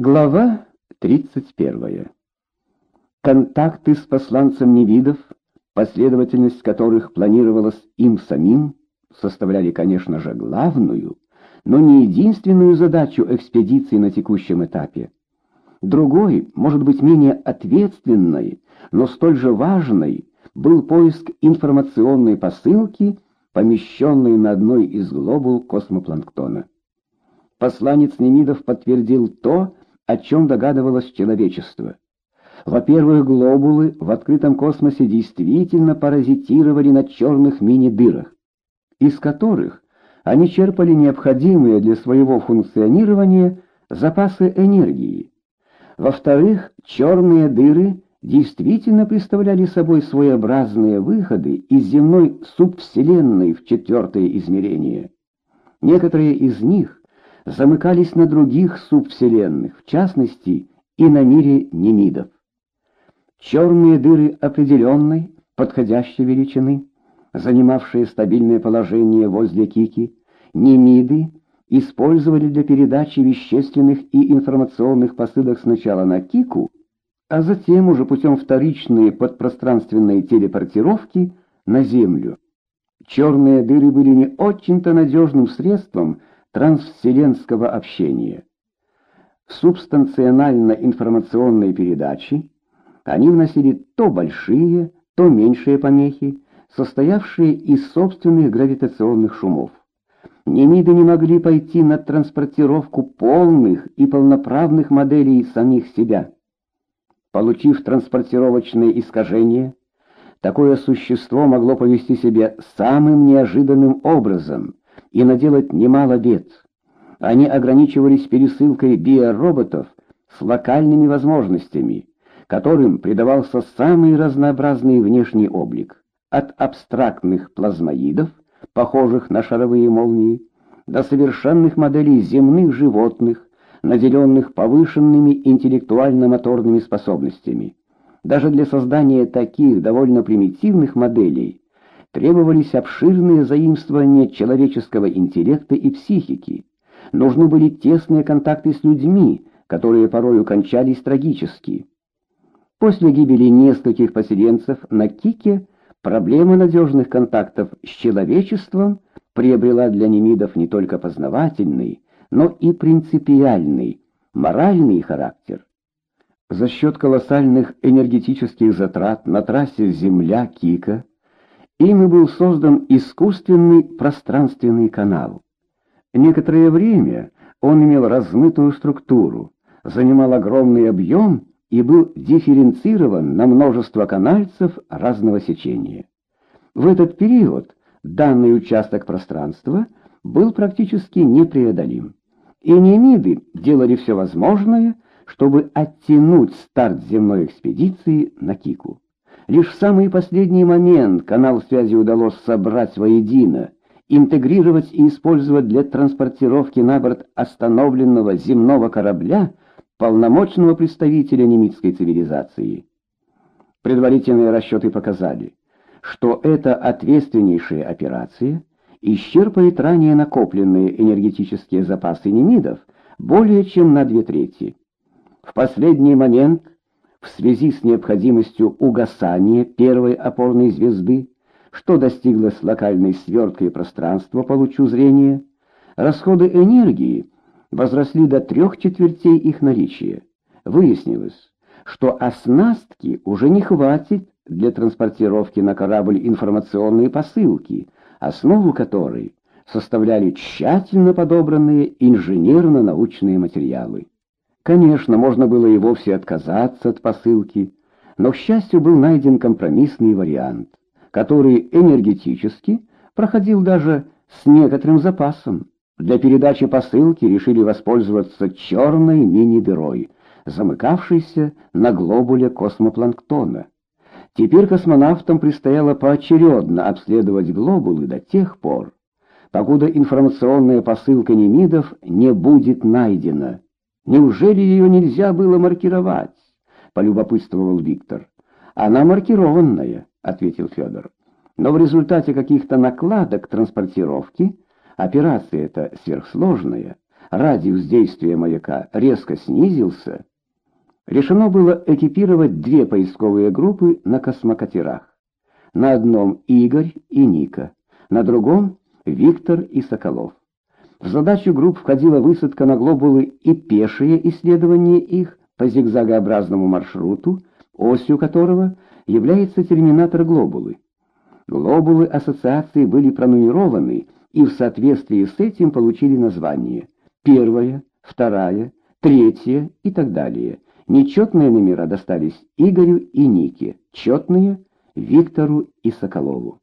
Глава 31. Контакты с посланцем Невидов, последовательность которых планировалась им самим, составляли, конечно же, главную, но не единственную задачу экспедиции на текущем этапе. Другой, может быть, менее ответственной, но столь же важной, был поиск информационной посылки, помещенной на одной из глобул космопланктона. Посланец Немидов подтвердил то, о чем догадывалось человечество. Во-первых, глобулы в открытом космосе действительно паразитировали на черных мини-дырах, из которых они черпали необходимые для своего функционирования запасы энергии. Во-вторых, черные дыры действительно представляли собой своеобразные выходы из земной субвселенной в четвертое измерение. Некоторые из них замыкались на других субвселенных, в частности, и на мире немидов. Черные дыры определенной, подходящей величины, занимавшие стабильное положение возле Кики, немиды использовали для передачи вещественных и информационных посылок сначала на Кику, а затем уже путем вторичной подпространственной телепортировки на Землю. Черные дыры были не очень-то надежным средством трансвселенского общения. В субстанционально-информационные передачи они вносили то большие, то меньшие помехи, состоявшие из собственных гравитационных шумов. Немиды не могли пойти на транспортировку полных и полноправных моделей самих себя. Получив транспортировочные искажения, такое существо могло повести себя самым неожиданным образом – и наделать немало бед. Они ограничивались пересылкой биороботов с локальными возможностями, которым придавался самый разнообразный внешний облик, от абстрактных плазмоидов, похожих на шаровые молнии, до совершенных моделей земных животных, наделенных повышенными интеллектуально-моторными способностями. Даже для создания таких довольно примитивных моделей требовались обширные заимствования человеческого интеллекта и психики. Нужны были тесные контакты с людьми, которые порою кончались трагически. После гибели нескольких поселенцев на Кике проблема надежных контактов с человечеством приобрела для немидов не только познавательный, но и принципиальный, моральный характер. За счет колоссальных энергетических затрат на трассе Земля-Кика Ими был создан искусственный пространственный канал. Некоторое время он имел размытую структуру, занимал огромный объем и был дифференцирован на множество канальцев разного сечения. В этот период данный участок пространства был практически непреодолим. И немиды делали все возможное, чтобы оттянуть старт земной экспедиции на Кику. Лишь в самый последний момент канал связи удалось собрать воедино, интегрировать и использовать для транспортировки на борт остановленного земного корабля полномочного представителя немецкой цивилизации. Предварительные расчеты показали, что эта ответственнейшая операция исчерпает ранее накопленные энергетические запасы немидов более чем на две трети. В последний момент в связи с необходимостью угасания первой опорной звезды, что достиглось локальной сверткой пространства по лучу зрения, расходы энергии возросли до трех четвертей их наличия. Выяснилось, что оснастки уже не хватит для транспортировки на корабль информационной посылки, основу которой составляли тщательно подобранные инженерно-научные материалы. Конечно, можно было и вовсе отказаться от посылки, но, к счастью, был найден компромиссный вариант, который энергетически проходил даже с некоторым запасом. Для передачи посылки решили воспользоваться черной мини-дырой, замыкавшейся на глобуле космопланктона. Теперь космонавтам предстояло поочередно обследовать глобулы до тех пор, покуда информационная посылка Немидов не будет найдена. Неужели ее нельзя было маркировать? полюбопытствовал Виктор. Она маркированная, ответил Федор. Но в результате каких-то накладок транспортировки операция эта сверхсложная, радиус действия маяка резко снизился, решено было экипировать две поисковые группы на космокатерах. На одном Игорь и Ника, на другом Виктор и Соколов. В задачу групп входила высадка на глобулы и пешее исследование их по зигзагообразному маршруту, осью которого является терминатор глобулы. Глобулы ассоциации были пронумерованы и в соответствии с этим получили название первая, вторая, третья и так далее. Нечетные номера достались Игорю и Нике, четные — Виктору и Соколову.